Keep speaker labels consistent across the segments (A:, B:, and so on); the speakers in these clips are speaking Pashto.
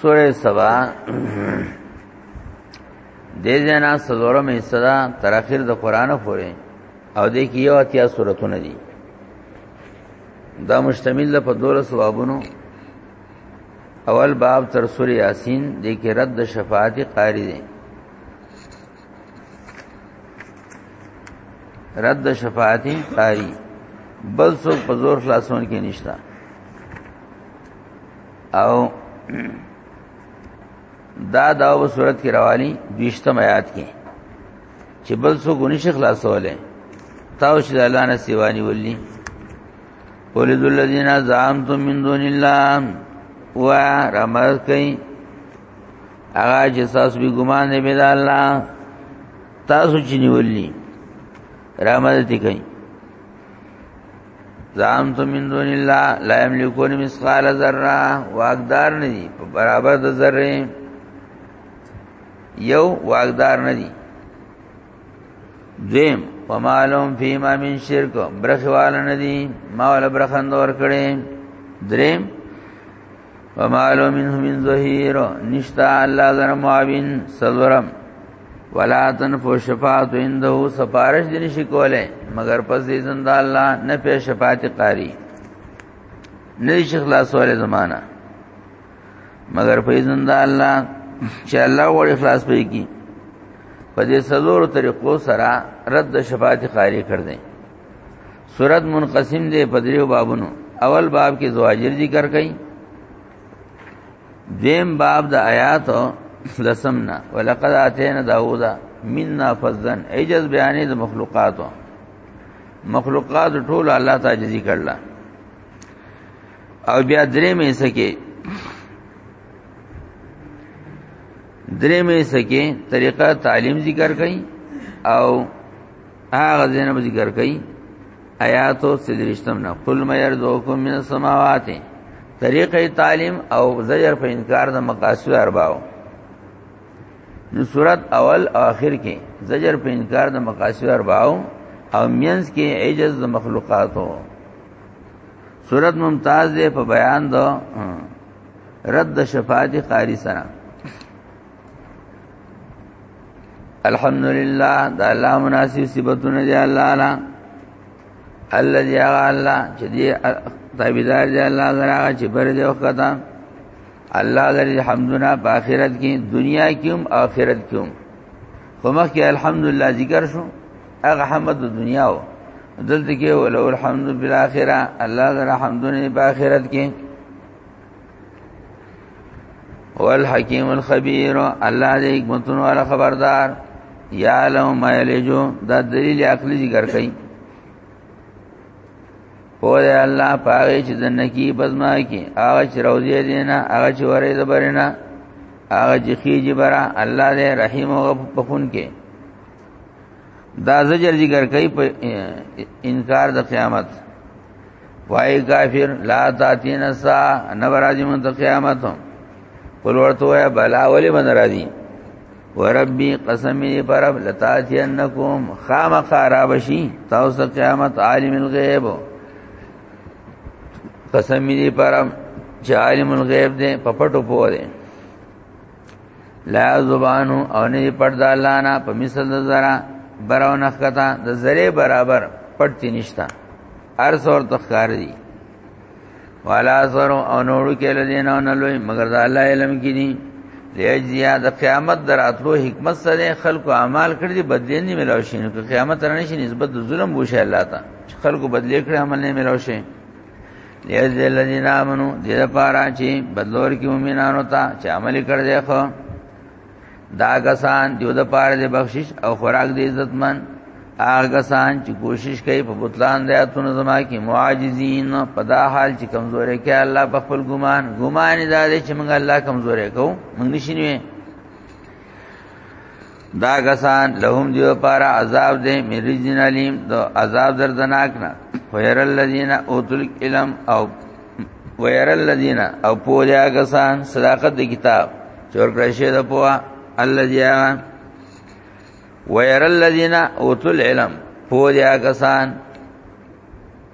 A: سوره سبا د جنا سلورم حصہ تر اخر د قران پورې او د کې یو اتیا سورتونه دي دا مشتمل په دوله ثوابونو اول باب تر سوره یاسین د کې رد شفاعت قاری دي رد شفاعت انکاری بل څوک په زور خلاصون کې نشتا او دا دا و صورت کې رواني دویشتم آیات کې چې بل څوک نشي خلاصولې تاو چې الله نه سیوانی ولي ولذ الذين زعمتم من دون الله وا رمز کوي هغه چې تاسو به ګمان نه بل الله تاسو چې نیولې رحمت کوي زعمت من دون الله لا يملكون مثقال ذره واقدار نه دي په برابر د ذره یو واقدار نه دي دویم ومالهم فيما من شرک برخوال نه دي ما ولا برخندور کړي دریم ومالو منه من ظهیر نشتا الله ذر معاون صبرم ولا تنفو شفاعت عنده سفارش دې نشي کوله مگر پس دې زنده الله نه په شفاعت قاری نه شي خلاص وله زمانہ مگر په زنده الله چې الله وړي خلاص پي کی په دې سلور طریقو سره رد شفاعت قاری کړ دې سورت منقسم دی په دریو بابونو اول باب کې زواجر ذکر کړي دیم باب د آیات لسمنا ولقد اتینا داوود منا فضلا ایجز بیانې د مخلوقاتو مخلوقات ټول الله تعالی جزي کړل او بیا درې مې سکے درې مې سکے طریقہ تعلیم ذکر کړي او هغه زینب ذکر کوي آیاتو سدرشتم نه قل ما يرزقكم من السماوات طریقې تعلیم او زجر په انکار د مقاصد ارباو نو صورت اول او اخر کې زجر په انکار د مقاصد ارباو او مینس کې عجز د مخلوقاتو صورت ممتاز ده په بیان دو رد شفاعت قاری سره الحمدلله د الله مناسب صفاتونه دی الله اعلی الذي الله چې دی تابعدار دی الله زرا چې بر دی وخت الله لري حمدنا په آخرت کې دنیا کې هم آخرت کې هم خو مخکې الحمدلله ذکر شو هغه حمد د دنیا و دلته کې ولو الحمد بالاخره الله لري حمدونه په آخرت کې هو الحکیم الخبیر الله دې حکمتونو والا خبردار یا لو ما یلجو دا دلیل عقلی ذکر کړي هو دې الله پاره چې دنکی بزما کې هغه چې روزي دینا هغه چې ورې زبرنا هغه چې خيږي برا الله دې رحیم او غفون کې دا زجر ذکر کوي په انکار د قیامت وای کافر لا تاتین سا نبراجی من قیامت قل ورته وای بلا ولی من راضی وربی قسمی پرب لتاتینکم خامخ رابشی تاسو قیامت عالم الغیب قسمی پرب چې عالم الغیب دې پپټو پوه دې لا زبانو او نه پټ د الله نه په مثل د زرا براو نخکتا د زری برابر پټ تی نشتا هر څور تخکار دی والا سر او نورو کې لدین او نه لوی مگر د الله علم کې دي لیجزیا د قیامت دراتلو حکمت سره خلکو اعمال کړی دي بدلین نه ملاوي شي نو قیامت رانه شي نسبت د ظلم وشه الله ته خلکو بدلی کړی عمل نه ملاوي شي لیز الذین آمنو دې لپاره چې بدلور کې مؤمنانو ته چې عمل کړ دې خو دا کسان دیو د پاره دې بخشش او خوراک دې عزتمن هغه کسان چې کوشش کوي په بوتلان د اتونو زما کې معاجزین په دا حال چې کمزوري کې الله په خپل ګمان ګمان دې چې موږ الله کمزوري کو موږ نشینوي دا غسان لهم دیو پارا عذاب دې مریجن علیم دو عذاب دردناک نه وير الذين اوتل علم او وير الذين او پوجا غسان صداقت دی کتاب چور کرشه د پوا الذي وير الذين اوتل علم پوجا غسان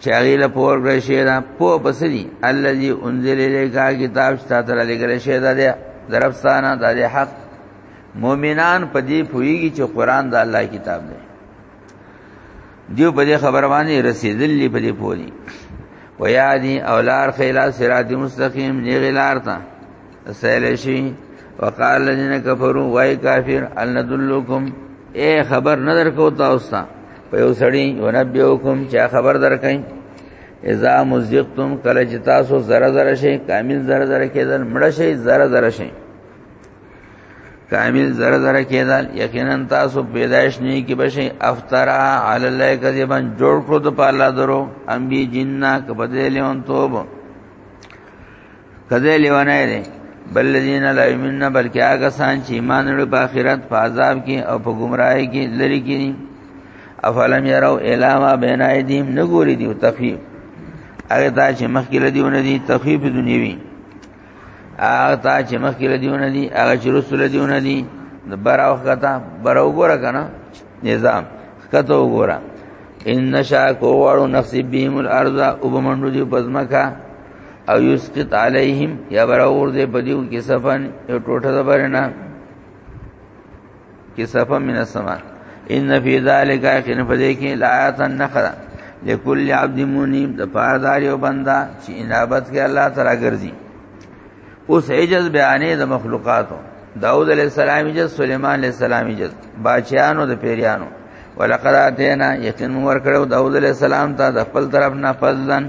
A: چاغی له پور کړی شی دا پو پسری الذي انزل الیک کتاب شتا تر لګل شی دا دی درفسانه دا دی حق مؤمنان په دې پوېږي چې قران د الله کتاب دی دیو په دې خبر باندې رسیدلې په دې پوری و یادی اولار خیلا صراط مستقیم دی غلار تا سهل شي وقال الذين كفروا وای کافر ان ندلکم اے خبر نظر کو تاسو ته په یو سړی ونبئکم چې خبر درکای اذا مزقتم کله چې تاسو زره زره شي کامل زره زره کېدل مړ شي زره زره شي کامل زره زره کېدل یقینا تاسو پیدائش نه کې بشي افترا علی الله کذبا جوړ کړو د پالا درو ام بی جننا کبدې لیون توب کذې لیونه دي بل الذين لا يؤمنون بلکې هغه سان چې ایمان لري په آخرت په عذاب کې او په گمراهۍ کې لری کې افلم يروا الا ما بين ايديهم نګوري دي تخفيف هغه ته چې مخکې لدیونه دي تخفیف دنیوي هغه تا چې مخکې لدیونه دي هغه چې رسول لدیونه دي د بر او خطا بر او ګوره کنه نظام خطا وګوره ان نشا کو وړو نصیب بهم الارض او بمنډو دی پزماکا او یسقط علیهم یا بر اور دې بدیو کې سفن یو ټوټه د برنا کسفا من السماء ان فی ذلک اخر فدې کې لایات النخره لكل عبد منیب د پاردار یو بندا چې انابت کې الله تعالی ګرځي اوس عجز بیانې د مخلوقاتو داود علیہ السلام جز سلیمان علیہ السلام جز باچیانو د پیریانو ولقد اتینا یقین ور کړو داود علیہ السلام ته د خپل طرف نه فضلن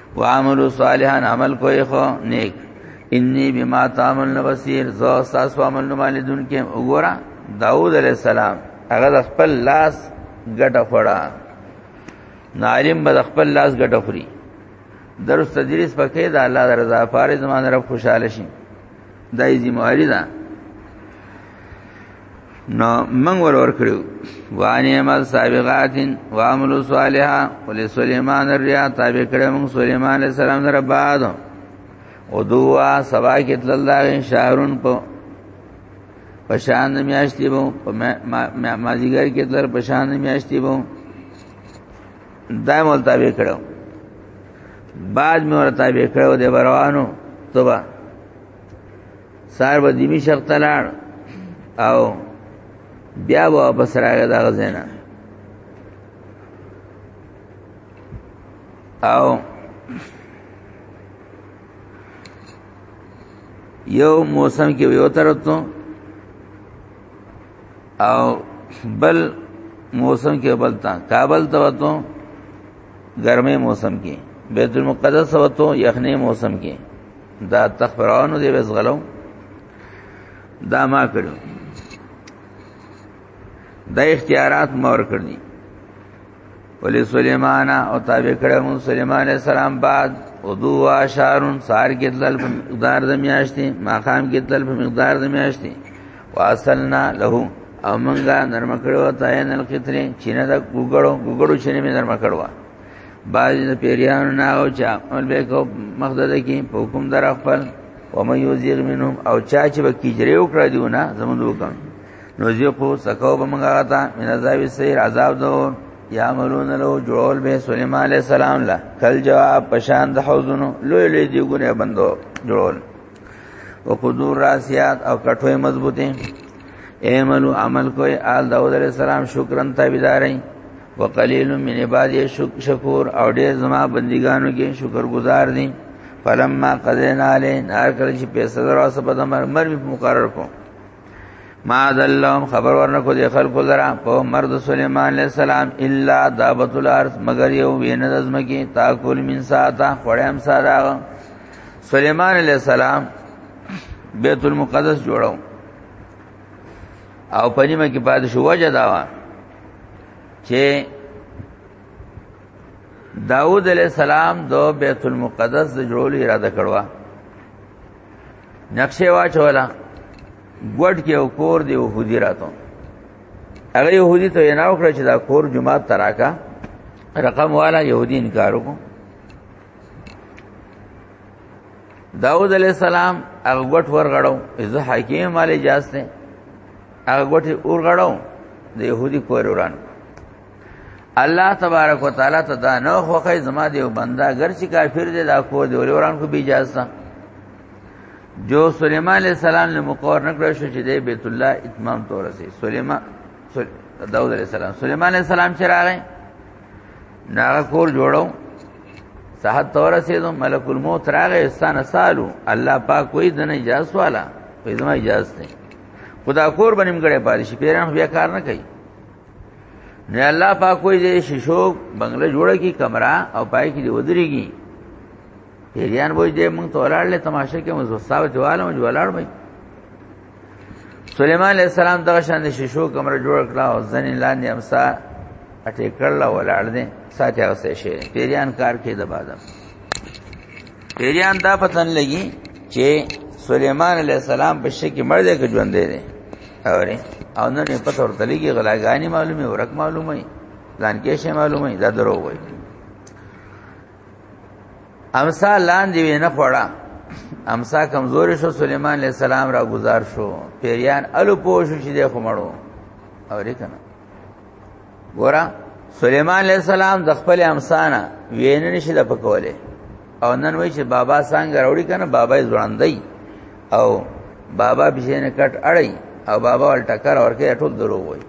A: وعملوا صالحا عمل کوي خو نیک انی بما تعملون بصیر زو ساس عمل نو باندې دن کې وګوره داوود علیہ السلام هغه خپل لاس ګټه خورا ناریم به خپل لاس ګټه خوري درس تدریس پکې د الله د رضا فارې زمانه رب خوشاله شي دای ذمہ واری ده نو من ور ور کړو وانی عمل سابقات و عمل صالحا ول سليمان الريا تابع کړه موږ سليمان عليه السلام در بعد او دوا سبا کې تل الله شهرون په پشان میاشتې بو مازیګر کې تل پشان میاشتې بو دایمول تابع کړو بعد مې ورته به کړو د بروانو توبه سار به دیمی شخت لاړ او بیا به واپس راغی دا غزینا او یو موسم کې یو ترته او بل موسم کې بل تا کابل ته وته ګرمه موسم کې بیت المقدس وته یخنه موسم کې دا تخبرانو دی بس غلو دا ما کړو دا اختیارات مور کړنی ولی سلیمان او تابع کړه مون سلیمان علیہ السلام بعد او دو اشارن سار کې تل په مقدار د میاشتې ماقام کې تل په مقدار د میاشتې واصلنا له او منګه نرم کړو تاین القطری چینه د ګوګړو ګوګړو چینه می نرم کړو باج د پیریانو نه او چا ول به کو مقصد کې په حکم در خپل و مې یوزیر منهم او چا چې به کیجری وکړه دیونه زموږ وکم نو زه خو سکو به مونږه تا من عذاب سیر عذاب دو یا ملون له جوړول به سليمان عليه السلام لا کل جواب پشان د حوزنو لوی لوی دی ګونه بندو جوړول او قدور راسیات او کټوي مضبوطه اعملو عمل کوي آل داود عليه السلام شکرن تابعداري وقلیل من عبادی شکور او ډیر زما بندگانو کې شکر گزار دي فلما قضینا علی نار کله چې پیسې درو سره په مر مر مقرر کو ما ذلهم خبر ورنکو دی خلق لرا په مرد سليمان عليه السلام الا دابت الارض مگر یو وین دزم کی تاکل من ساعتا خړم سارا سليمان عليه السلام بیت المقدس جوړو او پنیمه کې پادشاه وجه داوا چې داود علیہ السلام دو بیت المقدس د جوړولو اراده کړوا نقشه واچولا ګډ کې او کور دی او هودی راتو هغه يهودي ته نه وکړ چې دا کور جمعه تراکا رقم والا يهودي انکار وکړ داود علیہ السلام هغه ګټ ورغړو زه حکیم علی جاز ته هغه ګټه اور غړاو د يهودي کور وران الله تبارک وتعالى ته دا نه خوخه زما دی بندا اگر چې کافر دی دا کور دی وران کو به اجازه جو سليمان عليه السلام له مقور نکړ شو چې د بیت الله اتمام تور سي سليمان داوود عليه السلام سليمان عليه السلام چې راغی ناغه کور جوړو صحت تور رسیدو ملک الموت راغی استانه سالو الله پاک کوئی دنه اجازه والا په زما اجازه نه خدا کور بنیم کړي پاره شي پیران بیا کار نه کوي نه الله پاک کوئی دې شیشو بنگله جوړه کی کمرہ او پای کې دی ودرېږي پیران وای دې مونږ ته ولاړ لې تماشه کې مزو صاحب دیواله مونږ ولاړ وای سليمان عليه السلام دغه شان د شیشو کمره جوړ کړه او ځنې لاندې امسا اټې کړل ولاړ دې ساتي اوسه شي پیران کار کې د بادم پیریان دا پتن لګي چې سليمان عليه السلام په شکه مړ دی که ژوند دی اوري او نن په پته ورته لګي غلاګانی معلومه ورک معلومه ځان کې شی معلومه دا درو وای امسا لاندې وینه خوړه امسا کمزور شو سليمان عليه السلام را گزار شو پیریان الو پوښ شي د خمړو اوري کنه ګورا سليمان عليه السلام د خپل امسانه وینې نشي د پکوله او نن وای چې بابا څنګه راوړي کنه بابا یې ځوړندای او بابا بشینه کټ اړای او بابا ول ټکر ورکه ټول درو وای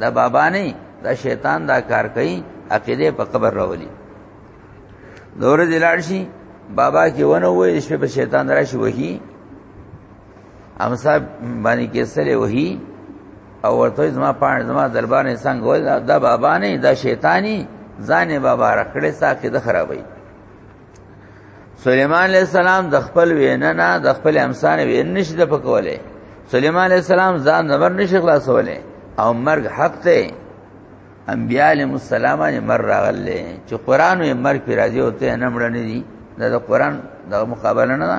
A: دا بابا نه دا شیطان دا کار کوي عقیده په قبر راولي دور دلار شي بابا کې ونه وای شپه په شیطان راشي وਹੀ ام صاحب باندې کې سره وਹੀ او ورته زما پاڼ زما دربار نه څنګه وای دا بابا نه دا شیطانی ځانې بابا رکړې ساکه د خرابې سليمان عليه السلام د خپل وینا نه د خپل امسان وین نشي د پکولې سليمان عليه السلام ځان نور نشي خلاصولې او مرګ حق ته انبیاء علیهم السلام باندې مر راغله چې قران یې مرګ پر راځي او ته نه مړ نه دي دا د قران د مقابله نه ده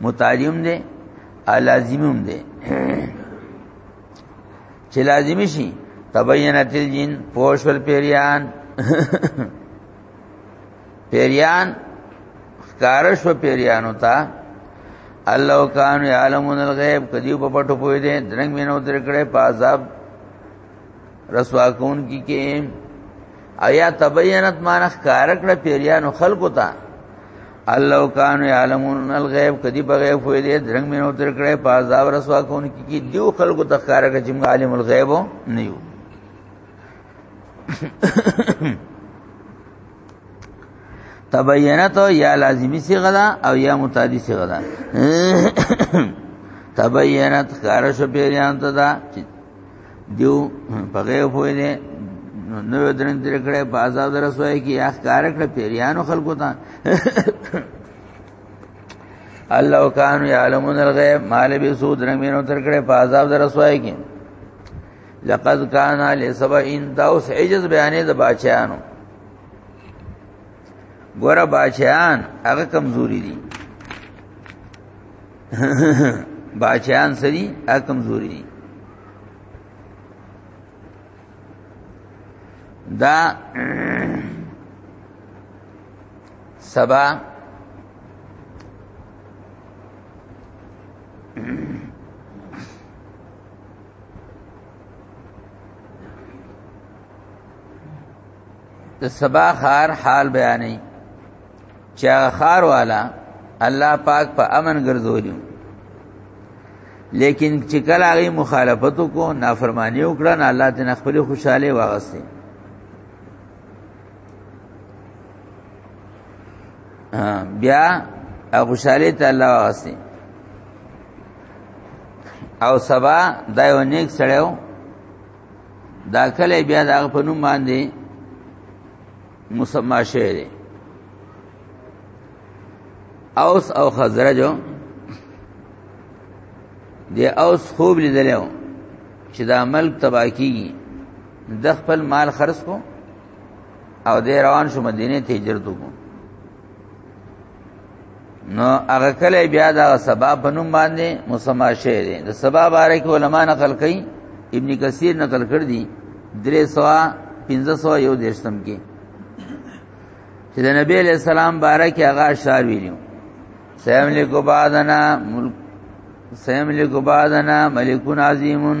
A: متعلم دی لازمم دی چې لازم شي تبینت الجن پوشل پیریان پیریان کارش و پیریانو تا الله کان یعلمون الغیب کدیو په پټو پوی دي درنګ مینو تر کړه په عذاب رسوا کون کی کې آیا تبینت مانخ کارکړه پیریانو خلقو ته الله کان یعلمون الغیب کدی بغیب وې دې درنګ مې نو تر کړه په عذاب رسوا کون کی کی دیو خلکو د ښکارا کې چې عالم الغیب نه یو تبینت یا لازمی صیغه ده او یا متعدی صیغه ده تبینت کارش پیریان ته ده دیو په غیب وې نه نو درن تر کړه په آزاد رسوي کې یا کار کړ پیریانو خلکو ته الله کانو یعلمون الغیب مال به سود رنگینو تر کړه په آزاد رسوي کې لقد کان علی سبع ان داوس عجز بیانې د بچیانو ګوره بچیان هغه کمزوري دي باچان سری ا کمزوري دي دا سبا د سبا خار حال بیانې چې هغه خار والا الله پاک په پا امن ګرځولیو لیکن چې کله هغه مخالفت کو نافرمانی وکړه نه الله دې خپل خوشاله واغسته بیا خوشاله ته الله واغسته او سبا دا یو نیک سړیو دا کله بیا دا په نوم باندې مسما شوی دی اوس او خزرج دی اوس خوب لیدل چې دا ملک تبا کیږي د خپل مال خرج کو او د روان شو مدینه ته هجرت وکړو نو هغه کله بیا دا سبب بنوم باندې مسما شی دی د سبب باره کې علما نقل کوي ابن کثیر نقل کړ دي درې سوا پنځه سوا یو دیشتم کې چې د نبی علیہ السلام باره کې هغه اشعار ویلو سیم لیکو بعدنا ملک سیم لیکو بعدنا ملکون عظیمون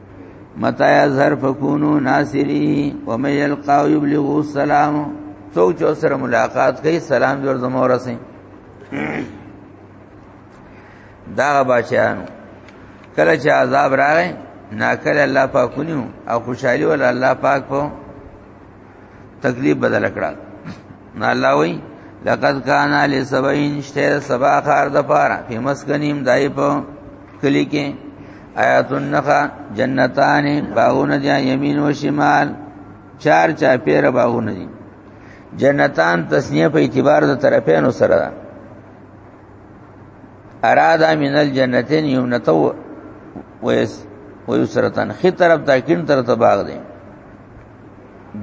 A: متا یظهر فكونوا ناصری ومن يلقى يبلغ السلام څوک چې سره ملاقات کوي سلام جوړ زموږ رسي دا بچانو کله چې عذاب راغی ناکل الله پاک ونیو او خوشحالي ول الله پاک په تکلیف بدل کړه نه الله وای لقد کان علی سبعین شته سبا خار د پاره په مسکنیم دای په کلی کې آیات النخا جنتان باغونه دي یمین و شمال چار چا پیر باغونه دي جنتان تسنیه په اعتبار د طرفینو سره ده ارادا من الجنتین یمنتو ویس ویسرتن خی طرف تا کین طرف تا باغ دی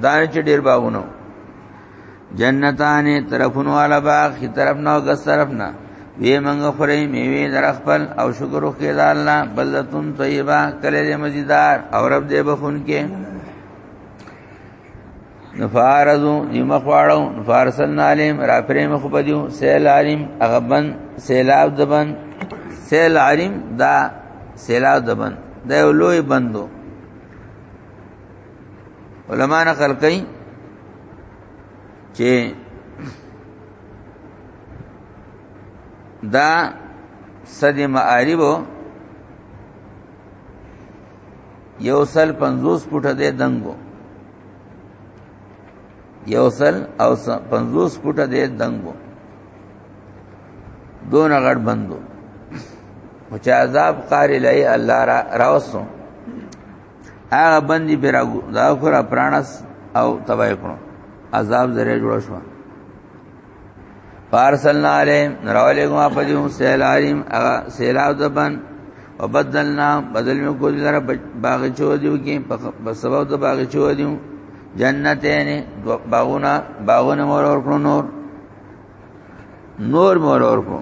A: دانه چې ډیر باغونو جنتان طرفون والا باغ کی طرف نه او ګس طرف نه وی منګه خورې میوه در خپل او شکر وکړه د الله بلتون طیبه کله دې مزیدار او رب دې بخون کې نفارزو نیمه خواړو نفارسن علیم را پرې مخ پدیو سیل علیم اغبن سیلاب دبن سیل علیم دا سیلاب دبن دا یو لوی بندو علما نه خلقي چې دا صد معارب یو سل 50 فټه دې دنګو یو سل او 50 فټه دې دنګو دون غړ بندو مچا عذاب قاری لای الله را راوسو هغه باندې برا دا خور پرانس او تبای کړو عذاب ذریعہ جوړ شو فارسلنا علیهم نراولیکم اپدیو سیل علیهم اغا سیلاو دبن وبدلنا بدل میں کو دلر باغچو دیو کی بسبب دو باغچو دیو جنتین باغونا باغونا مور اور کنو نور نور مور اور کنو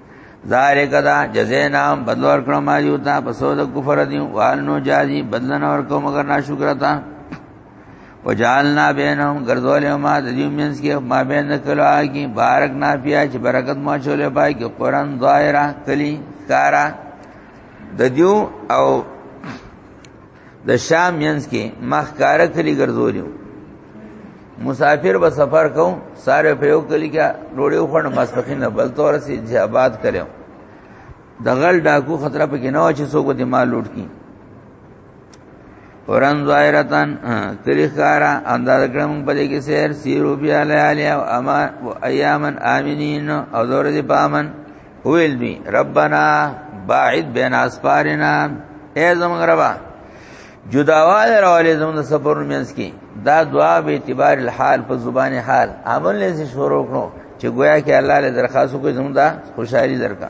A: ذالک دا جزینام بدل ورکړو ما یو تا په سود کفر دی والنو جازي بدل نه ورکو مگر ناشکر تا وجعلنا بینهم غرذول ما د دې مینس کې ما بین کلو کی بارک نا بیا چې برکت ما چولې پای کې قران ظاهرا کلی کارا د دیو او د شام مینس کې مخ کار کلی ګرځولیو مسافر به سفر کوم ساره په یو کلی کې ډوړیو خړ مسخین بل تور سي جهاد کړو د غل ډاکو خطر په کې نه و چې څوک دې مال لوټ کی اوران ظاهرتن تاریخ کارا انداز کړم په دې کې سیر سیرو بیا لیالیا او اما ایامن امنین او زور دې پامن ویل دی ربنا باعد بین اسفارنا اے زمون ربا جداواله راولې زمون د سفرونو مینس کې دا دعا به اعتبار الحال په زبان حال عمل لسی شروع کړو چې گویا کې الله له درخواست کوي زمون دا خوشحالي درکا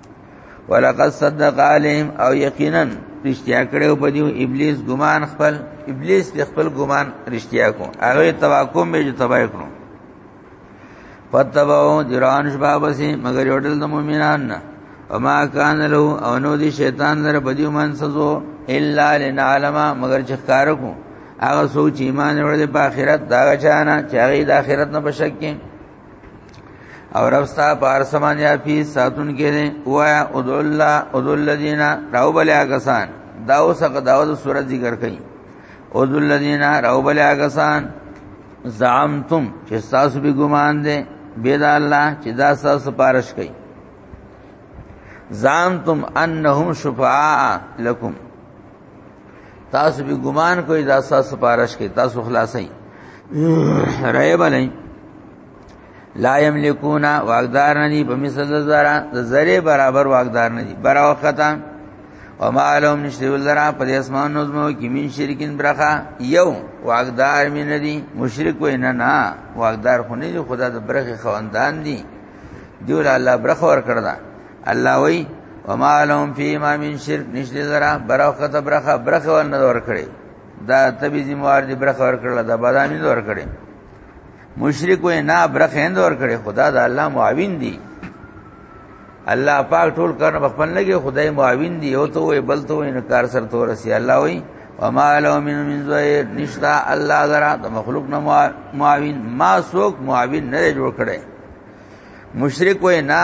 A: ولقد صدق عليهم او یقینا رښتیا کړو په دیو ابلیس ګمان خپل ابلیس په خپل ګمان رښتیا کو هغه تواکم به جو تبا کړو فتبعو جران شبابسی مگر یوټل د مؤمنان نه وما کان له او نو دی شیطان در په دیو من سزو الا لنعلم مگر چې ښکار کو هغه سوچ ایمان ورته په آخرت دا چانه چې هغه د آخرت نه بشک کې او رب ستا پار سمان یا پی ساتون کې دي وایا ادو الله ادو الذین راو بلیا کسان دا اوس هغه داوود سورۃ ذکر کړي ادو الذین راو بلیا کسان زعمتم چې تاسو به ګمان دي بيد الله چې دا تاسو سپارش کړي زعمتم انهم شفعاء لكم تاسو به ګمان کوئ دا تاسو پارش کې تاسو خلاصئ رایب نه لا یملکون واقدار نه دي په مثل زرا د زری برابر واقدار نه دي برا وخته او ما علم نشته ولرا په اسمان نظمو کې من شرکین برخه یو واقدار مې نه دي مشرک وې نه نه واقدار خو نه دي خدا د برخه خواندان دي دیول الله برخه ور کړدا الله وی وما لهم فيما من شرك نشته زرا برخه برخه برخه ورنه ور کړی دا تبي زموار دي برخه ور کړل دا بدامي ور کړی مشرک وې نه برخه اند ور کړی خدا دا الله معاون دی الله پاک ټول کار په خپل لګي خدای معاون دی او ته وې بل ته وې کار سر تو رسي الله وی وما لهم من من زوير نشتا الله زرا د مخلوق نه معاون ما سوک معاون نه جوړ کړي مشرک وای نه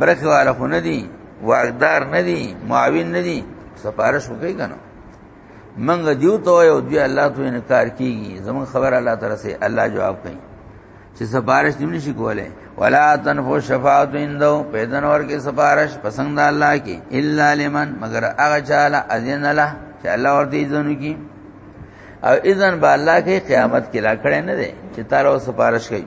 A: برخه والا خو نه دي واغدار نه دي معاون نه دي سفارش وکي کنه منګ دیو ته یو دی الله ته انکار کیږي زمون خبر الله تعالی سي الله جواب کوي چې سفارش نیمه شي کوله ولا تنفو شفاعت اندو پیدن ور کې سفارش پسند الله کې الا لمن مگر هغه چاله اذن الله چې الله ورته اذن کوي او اذن به الله کې قیامت کې لا کړه نه دي چې تارو سفارش کوي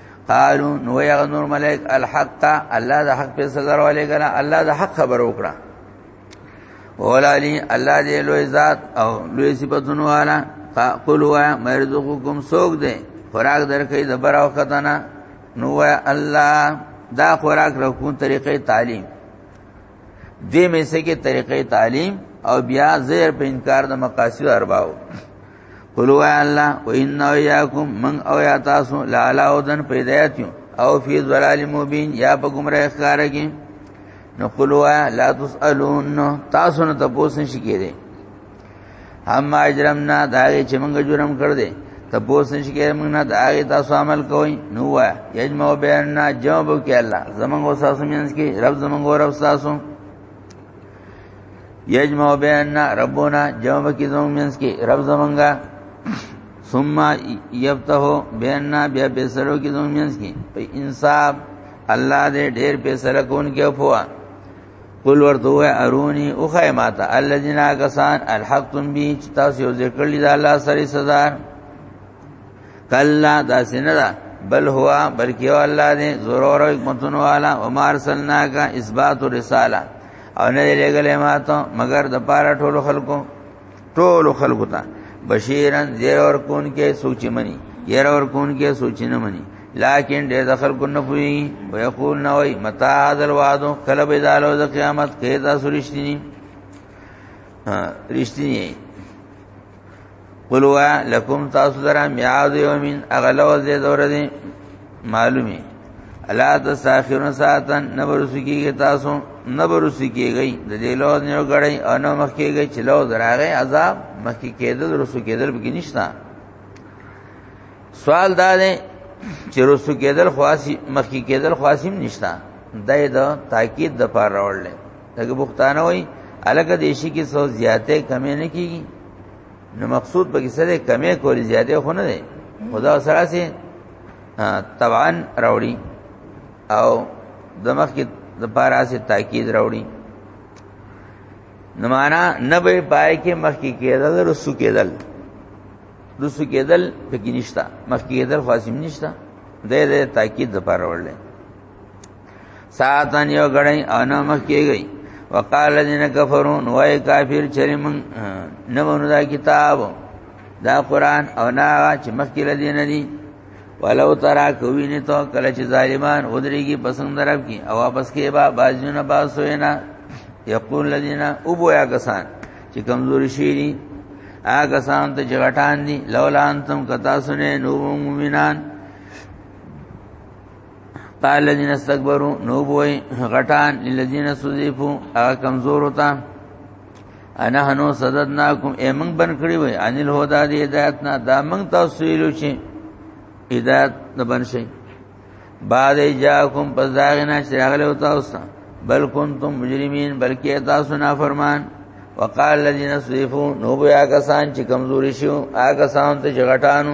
A: قالو نو یا نور ملائک الحق تا الله د حق په صدر والے کنا الله د حق خبر وکړه اولا علی الله دې لوی ذات او لوی صفاتونو والا قل وا مرزقکم سوق دې خوراک درکې د بر او کتنا نو الله دا خوراک رکو طریقې تعلیم دې مې سکه طریقې تعلیم او بیا زیر په انکار د مقاصد ارباو قلو اے اللہ و ان او یاکم من او یا تاسو لالا اودن پیدایت یو او فی ظلال مبین یا په گمراه ښکار کې نو قلو اے لا تسالون تاسو نه تاسو نشی کېده هم اجرمنا دا چې موږ جرم کړ دې تاسو نشی کېده موږ نه دا تاسو عمل کوئ نو وا یجمع بیننا جواب کې الله زمونږ او تاسو مینس کې رب زمونږ او رب تاسو یجمع بیننا ربنا جمع کی زمون منس کی رب زمونږه ثم یبته بیننا بیا بیسرو کی زمون منس کی په انصاف الله دې ډېر پیسره کون کې افوا قل ورته وای ارونی او خیمات الذين کسان الحقتم به تاسو یو ذکر لید الله سره سزا کلا دا سندا بل هوا بلکې الله دې ضرور او حکمتون والا او مار سننا کا اثبات رساله او نه لګلې ما ته مگر د پاره ټولو خلکو ټولو خلکو ته بشیرن زیر اور کون کې سوچ منی ير اور کون کې سوچ نه منی لیکن ډېر د خلکو نه پوي او یقول نه وای متا هذل وعد کله به دالو د قیامت کې تاسو رښتینی رښتینی قلوا لکم تاسو درا میاد یومین اغلو دې دور دې معلومی الا تساخرون ساتن نبرسکی تاسو نبرسی کیږي د دې لو نه غړی او نو مخ کیږي چې لو دراغه عذاب مخ کې کېدل رسو کېدل به نشتا سوال دا دی چې رسو کېدل خاصی مخ کې کېدل خاصیم نشتا دای دا تاکید د پار راوړل دغه بوختانه وای الګ دیشی کې سو زیاته کمې نه کیږي نو مقصود به کې سره کمې کولی زیاته خو نه دی خدا سره سي طبعا راوړي او دمخ کې د پارا سي تاکید راوړي نمانا نه به پای کې مخ کې کېدل رسو کېدل رسو کېدل پکې نشتا مخ کې کېدل خاصم نشتا د دې تاکید د پاره وړل ساتن یو غړی او نه مخ کیږي وقال الذين كفروا نوای کافر چری من نه ونه دا کتاب دا قران او نه چې مخ کې لدی نه دي ولو ترا کوي نه تو کله چې ظالمان ودرېږي پسند درب کی او واپس کې با بازونه باسوینا یقول الذين ابو یا کسان چې کمزوري شي دي هغه سان ته جګټان دي لولا انتم کتا سنې نو مومنان قال الذين استكبروا نو بوي غټان للذين سذيفوا هغه کمزور وتا انا هنو صددناکم ای موږ بن کړی وای ان الهدى دی هدایت نه دا موږ تاسو ویلو چې هدایت نه بن شي بعد جاءکم پزاغنا شراغله او تاسو بل کنتم مجرمین بلکې تاسو نافرمان وقال الذين سذيفوا نو بیا کسان چې کمزوري شو هغه کسان ته جګټانو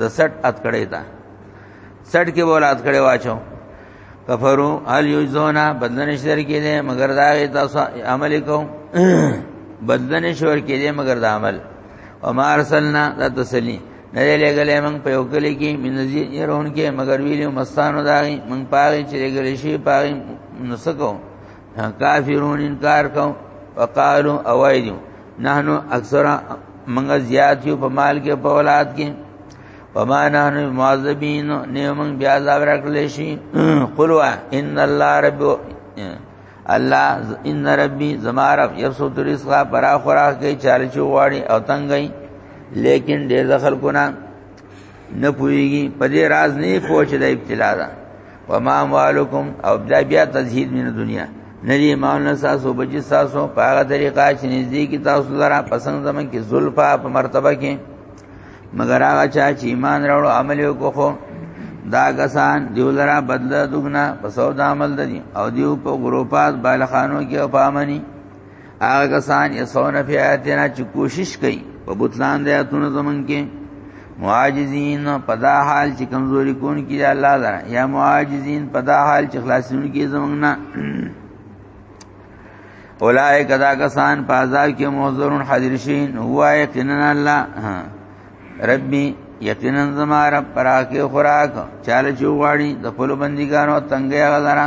A: د سټ ات کړی دا سټ کې بوله ات کړی واچو کفرو هل یوزونا بدلنه شر کې دي مگر دا تاسو عمل کوم بدلنه شر کې دي مگر دا عمل او ما ارسلنا د تسلی نه لګلې موږ په یو کلی کې منځي يرون کې مگر ویلو مستانو داغي موږ پاره چې لګلې شي پاره نسکو کافرون انکار کو وقالو اوایدو نحنو اکثر منګ زیات یو په مال کې په اولاد کې وما نحنو معذبین نه موږ بیا عذاب راکړل شي قلوا ان الله رب الله ان ربي زما رب يبسط رزق برا خوراک کوي چاله چوغاړي او تنګي لیکن ډېر دخل کو نه نه پويږي په دې راز نه پوه چې د ابتلا ده وما اموالکم او بیا بیا تزهید من دنیا ندی مال نساسو بچ ساسو په هغه طریقه چې نږدې کی تاسو لره پسند زمون کې زلفا په مرتبه کې مگر هغه چا چې ایمان راوړ عمل وکړو دا کسان دیو لرا بدل دغنا په سودا عمل دي او دیو په غروپات بالخانو کې او پامني هغه کسان یې سونه په آیاتنا چې کوشش کوي په بوتلان د آیاتونو زمون کې معاجزین پدا حال چې کمزوري کون کې الله لره یا معاجزین پدا حال چې خلاصون کې زمون نه اولائک دا کسان په عذاب کې محضرون حاضر شین هو یقینا الله ربي یقینا زما رب پراکه خوراک چاله چوغاړي د خپل بندګانو تنگې غزرا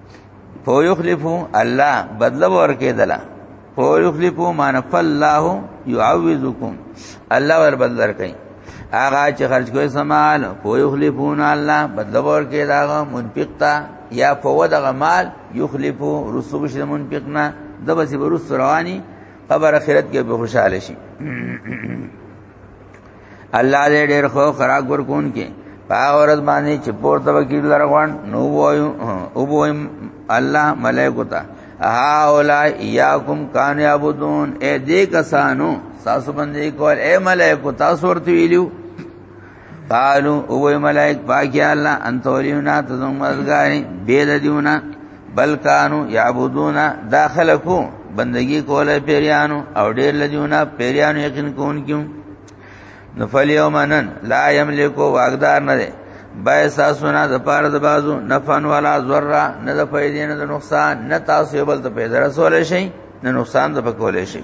A: په یخلفو الله بدل ورکېدله په یخلفو مان فالله يعوذکم الله ور بدل ورکې هغه چې خرج کوي سمال په یخلفون الله بدل ورکې داغه منفق تا یا په ودغه مال یخلفو رسوب شې منفق نه د بسی برس رواني قبر اخرت کې به خوشاله شي الله دې ډېر خو خراق ورکون کې پاغه ورځ باندې چې پورته وکیل لرغون نو وایو او بویم الله ملائکه تا ها اولا یاکم کان یعبدون اے دې کسانو تاسو باندې کول اے ملائکه تاسو ورته ویلو قالو او ملائک پاکی الله انت ولیونا تزم مددگاری بید دیونا بل کانو یعبدون داخلکو بندگی کوله پیریانو او ډیر لدیونه پیریانو یقین کون کیو نو فلیومنن لا یملکو واغدار نه ده بای ساسونه د پاره د بازو نفن ولا ذره نه د فائدې نه د نقصان نه تاسو بل ته پیدا رسول شي نه نقصان د پکول شي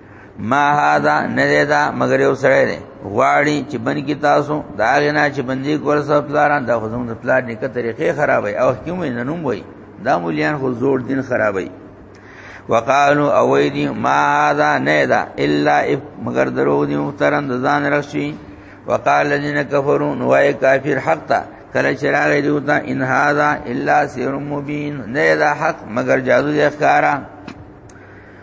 A: ما هاذا نه دا مگر یو سره دی غواړي چې بن کی تاسو دا غنا چې بندي کول سب پلاران دا خزم د پلار نیکه طریقې خرابې او حکم نه نوم وای دا مولیان خو زور دین خرابې وقالو اویدی ما هاذا نه دا الا مگر درو دی مخترن د ځان رخصي وقال الذين كفروا نوای کافر حق تا کله چې راغی دی ته ان هاذا الا سر مبین نه دا حق مگر جادو ښکارا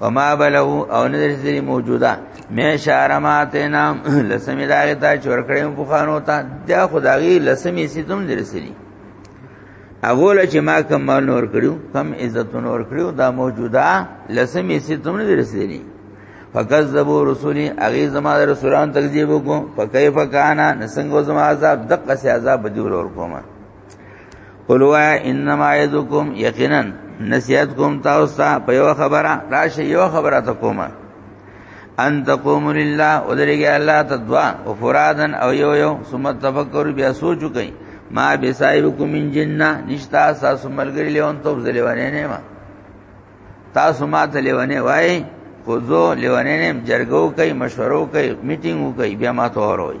A: وما بلو او نه درځي موجوده مې شارمات نام لسمی داغه تا چور کړم په خانو ته دا خدایي لسمی سي تم درسلی اغول چې ما کم مال نور کړو کم عزت نور کړو دا موجوده لسمی سي تم درسلی فکذبوا رسولي اغي زما رسولان تکذیب وکړو فكيف كان نسنګو زما عذاب دقه سي عذاب بدور ور کومه قلوا انما يذكم یقینا نصیحت کوم تاسو ته په یو خبره راشه یو خبره ته کومه ان تقوم لله ودرګه الله ته دعا او فرادن او یو یو ثم تفکر بیا سوچ کوي ما بصایبکم من جننه نشتا ساس ملګری لیون تو زلیوانه نه ما تاسو ما ته لیوانه وای خو زه لیوانه نه جرګو کوي مشورو کوي میټینګو کوي بیا ما ته وروي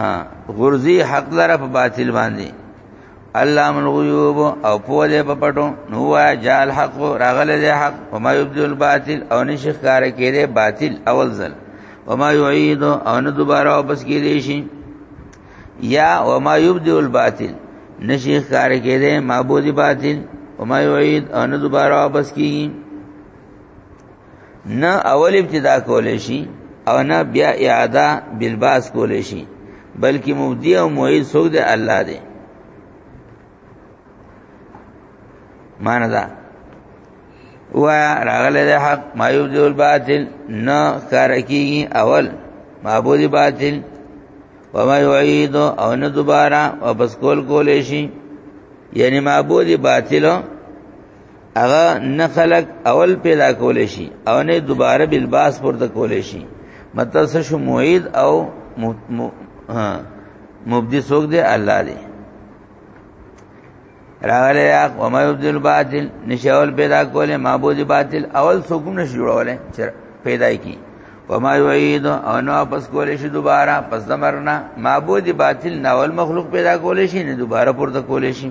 A: ها غرزي حق لره په باطل باندې علام الغیوب او په دې په پټو نو وای جال حق راغله دې حق او ما یبدل الباطل او نشخ کار کړي باطل اول ځل او ما یعید او نه دوباره واپس کړي شي یا او ما یبدل الباطل نشخ کار کړي معبود باطل او ما یعید او نه دوباره واپس کړي نه اول ابتدا کولې شي او نه بیا اعاده بالباس کولې شي بلکې مبدی او معید څوک دی الله دی معنا دا وا راغله د حق ما یبدل الباطل نه کار کیږي اول معبود باطل و ما یعید او نه دوباره واپس کول کولې شي یعنی معبود باطل هغه نه خلق اول پیدا کول شي او نه دوباره بالباس پورته کول شي مطلب څه شو معید او مبدی څوک دی الله دی راغلی حق و ما یبدی الباطل نشه اول پیدا کوله معبود باطل اول څوک نشه جوړوله چې پیدا کی و ما یعید او نو واپس کول شي دوباره پس د مرنا معبود باطل ناول مخلوق پیدا کول شي نه دوباره پورته کول شي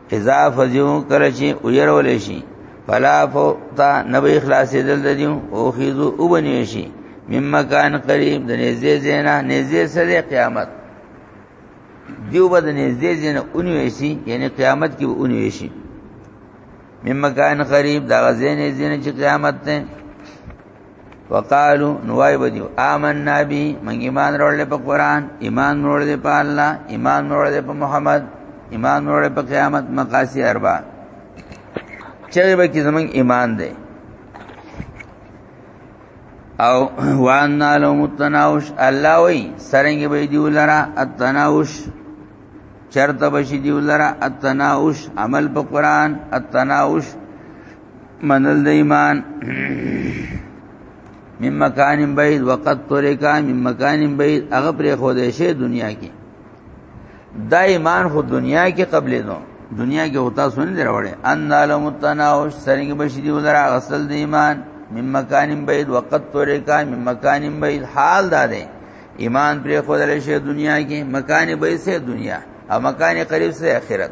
A: اذا فزیو کله چې ويرول شي فلا فوتا نبی اخلاص دل دیو او خیزو او بنی شي مم مکان قریب د نږدې زینا نږدې سره قیامت دیو بد نږدې زینا اونوي شي یعنی قیامت کې اونوي شي مم مکان قریب دا زینې زینې چې قیامت ته وقالو نوای بدیو آمنا بی من ایمان روړل په قران ایمان روړل په الله ایمان روړل په محمد ایمان روړل په قیامت مقاسی اربع چغه به کی زمنګ ایمان ده او وان نالو متناوش الله وی سرنګ به دی ولرا التناوش چرته بشی دی ولرا التناوش عمل په قران التناوش منل د ایمان مم مکان بعید وقت طریقا مم مکان بعید هغه پر خو دې شی دنیا کې دا ایمان خو دنیا کې قبل نو دنیا کې ہوتا سن دروړې ان علم التناوش سرنګ بشری ولرا غسل د ایمان مم مکان بعید وقت طریقا مم مکان بعید حال دا ده ایمان پر خو دې شی دنیا کې مکان بعید سے دنیا او مکان قریب سے آخرت